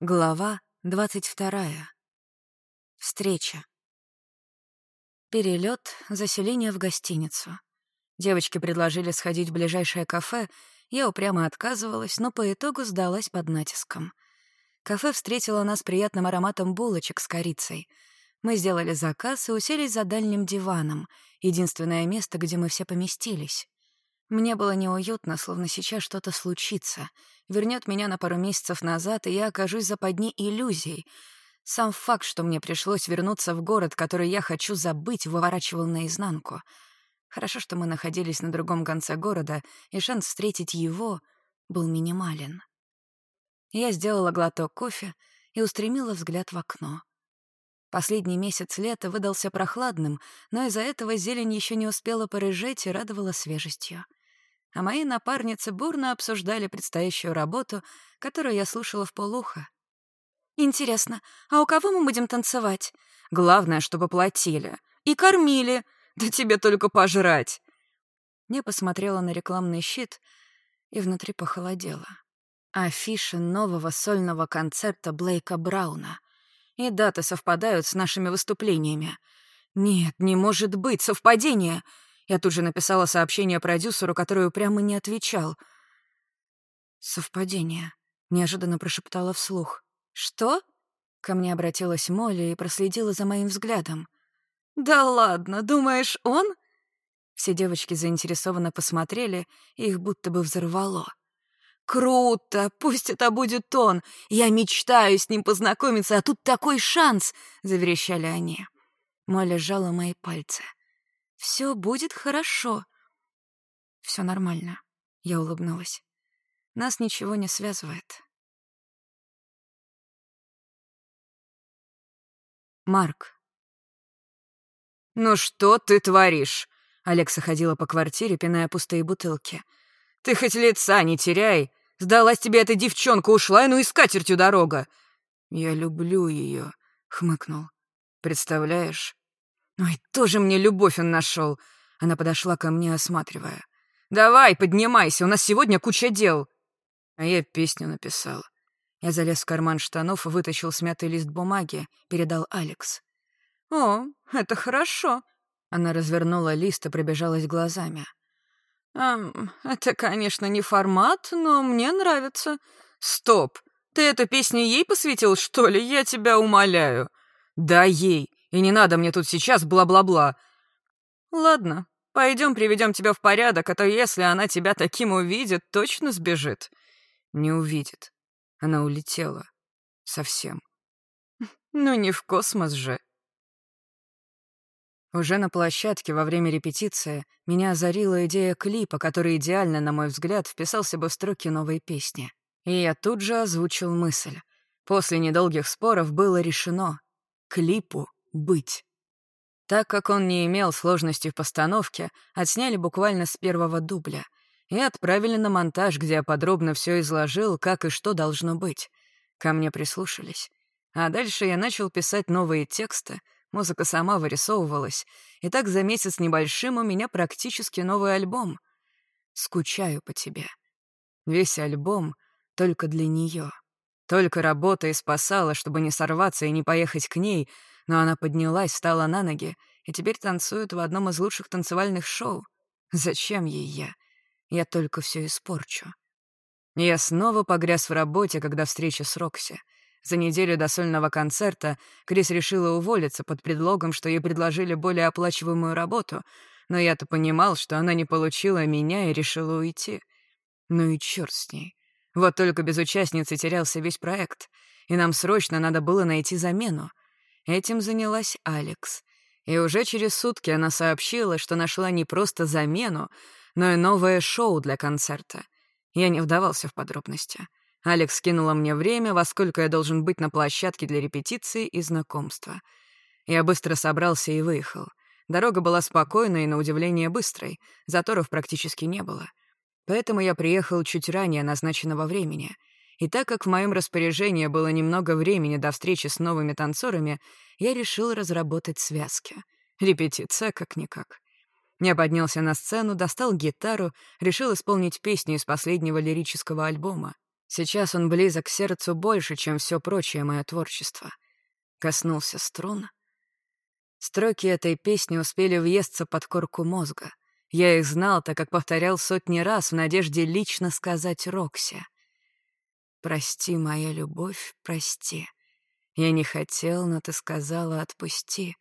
Глава двадцать вторая. Встреча. Перелет, заселение в гостиницу. Девочки предложили сходить в ближайшее кафе, я упрямо отказывалась, но по итогу сдалась под натиском. Кафе встретило нас приятным ароматом булочек с корицей. Мы сделали заказ и уселись за дальним диваном, единственное место, где мы все поместились. Мне было неуютно, словно сейчас что-то случится. Вернет меня на пару месяцев назад, и я окажусь за подни иллюзий. Сам факт, что мне пришлось вернуться в город, который я хочу забыть, выворачивал наизнанку. Хорошо, что мы находились на другом конце города, и шанс встретить его был минимален. Я сделала глоток кофе и устремила взгляд в окно. Последний месяц лета выдался прохладным, но из-за этого зелень еще не успела порыжеть и радовала свежестью. А мои напарницы бурно обсуждали предстоящую работу, которую я слушала в полухо. «Интересно, а у кого мы будем танцевать?» «Главное, чтобы платили. И кормили. Да тебе только пожрать!» Я посмотрела на рекламный щит и внутри похолодело. Афиша нового сольного концерта Блейка Брауна и даты совпадают с нашими выступлениями. Нет, не может быть, совпадение. Я тут же написала сообщение продюсеру, который прямо не отвечал. «Совпадение», — неожиданно прошептала вслух. «Что?» — ко мне обратилась Молли и проследила за моим взглядом. «Да ладно, думаешь, он?» Все девочки заинтересованно посмотрели, и их будто бы взорвало. «Круто! Пусть это будет он! Я мечтаю с ним познакомиться, а тут такой шанс!» — заверещали они. Молли сжала мои пальцы. «Все будет хорошо». Все нормально», — я улыбнулась. «Нас ничего не связывает». Марк. «Ну что ты творишь?» Алекса ходила по квартире, пиная пустые бутылки. «Ты хоть лица не теряй! Сдалась тебе эта девчонка, ушла, ну и скатертью дорога!» «Я люблю ее», — хмыкнул. «Представляешь?» «Ой, тоже мне любовь он нашел. Она подошла ко мне, осматривая. «Давай, поднимайся, у нас сегодня куча дел!» А я песню написал. Я залез в карман штанов, вытащил смятый лист бумаги, передал Алекс. «О, это хорошо!» Она развернула лист и пробежалась глазами. «Эм, это, конечно, не формат, но мне нравится». «Стоп! Ты эту песню ей посвятил, что ли? Я тебя умоляю». «Да, ей. И не надо мне тут сейчас бла-бла-бла». «Ладно, пойдем приведем тебя в порядок, а то если она тебя таким увидит, точно сбежит». «Не увидит. Она улетела. Совсем». «Ну не в космос же». Уже на площадке во время репетиции меня озарила идея клипа, который идеально, на мой взгляд, вписался бы в строки новой песни. И я тут же озвучил мысль. После недолгих споров было решено — клипу быть. Так как он не имел сложности в постановке, отсняли буквально с первого дубля и отправили на монтаж, где я подробно все изложил, как и что должно быть. Ко мне прислушались. А дальше я начал писать новые тексты, Музыка сама вырисовывалась, и так за месяц небольшим у меня практически новый альбом. «Скучаю по тебе». Весь альбом только для нее. Только работа и спасала, чтобы не сорваться и не поехать к ней, но она поднялась, встала на ноги и теперь танцует в одном из лучших танцевальных шоу. Зачем ей я? Я только все испорчу. Я снова погряз в работе, когда встреча с Рокси — за неделю до сольного концерта Крис решила уволиться под предлогом, что ей предложили более оплачиваемую работу, но я-то понимал, что она не получила меня и решила уйти. Ну и черт с ней. Вот только без участницы терялся весь проект, и нам срочно надо было найти замену. Этим занялась Алекс. И уже через сутки она сообщила, что нашла не просто замену, но и новое шоу для концерта. Я не вдавался в подробности. Алекс кинула мне время, во сколько я должен быть на площадке для репетиции и знакомства. Я быстро собрался и выехал. Дорога была спокойной и, на удивление, быстрой, заторов практически не было. Поэтому я приехал чуть ранее назначенного времени. И так как в моем распоряжении было немного времени до встречи с новыми танцорами, я решил разработать связки. Репетиция как-никак. Я поднялся на сцену, достал гитару, решил исполнить песню из последнего лирического альбома. Сейчас он близок к сердцу больше, чем все прочее мое творчество. Коснулся струн. Строки этой песни успели въесться под корку мозга. Я их знал, так как повторял сотни раз в надежде лично сказать Роксе. «Прости, моя любовь, прости. Я не хотел, но ты сказала «отпусти».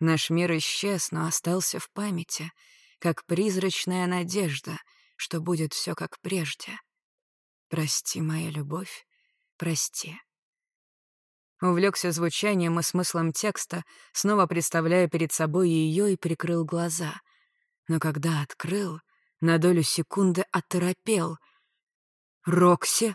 Наш мир исчез, но остался в памяти, как призрачная надежда, что будет все как прежде. Прости, моя любовь, прости. Увлекся звучанием и смыслом текста, снова представляя перед собой ее и прикрыл глаза. Но когда открыл, на долю секунды оторопел. «Рокси!»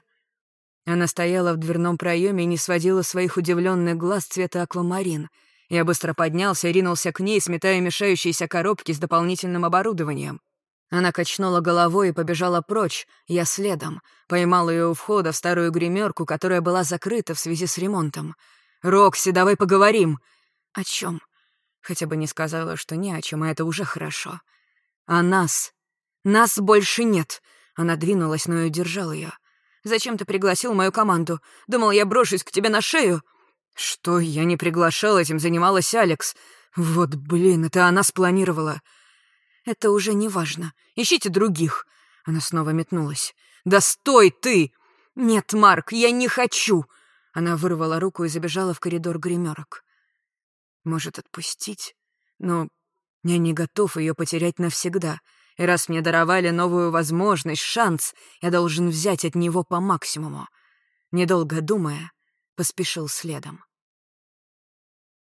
Она стояла в дверном проеме и не сводила своих удивленных глаз цвета аквамарин. Я быстро поднялся и ринулся к ней, сметая мешающиеся коробки с дополнительным оборудованием. Она качнула головой и побежала прочь, я следом. Поймал ее у входа в старую гримерку, которая была закрыта в связи с ремонтом. «Рокси, давай поговорим!» «О чем? Хотя бы не сказала, что ни о чем, а это уже хорошо. «О нас! Нас больше нет!» Она двинулась, но и удержал ее. «Зачем ты пригласил мою команду? Думал, я брошусь к тебе на шею?» «Что? Я не приглашал, этим занималась Алекс. Вот, блин, это она спланировала». «Это уже не важно. Ищите других». Она снова метнулась. «Да стой ты!» «Нет, Марк, я не хочу!» Она вырвала руку и забежала в коридор гримерок. «Может, отпустить? Но я не готов ее потерять навсегда. И раз мне даровали новую возможность, шанс, я должен взять от него по максимуму». Недолго думая, поспешил следом.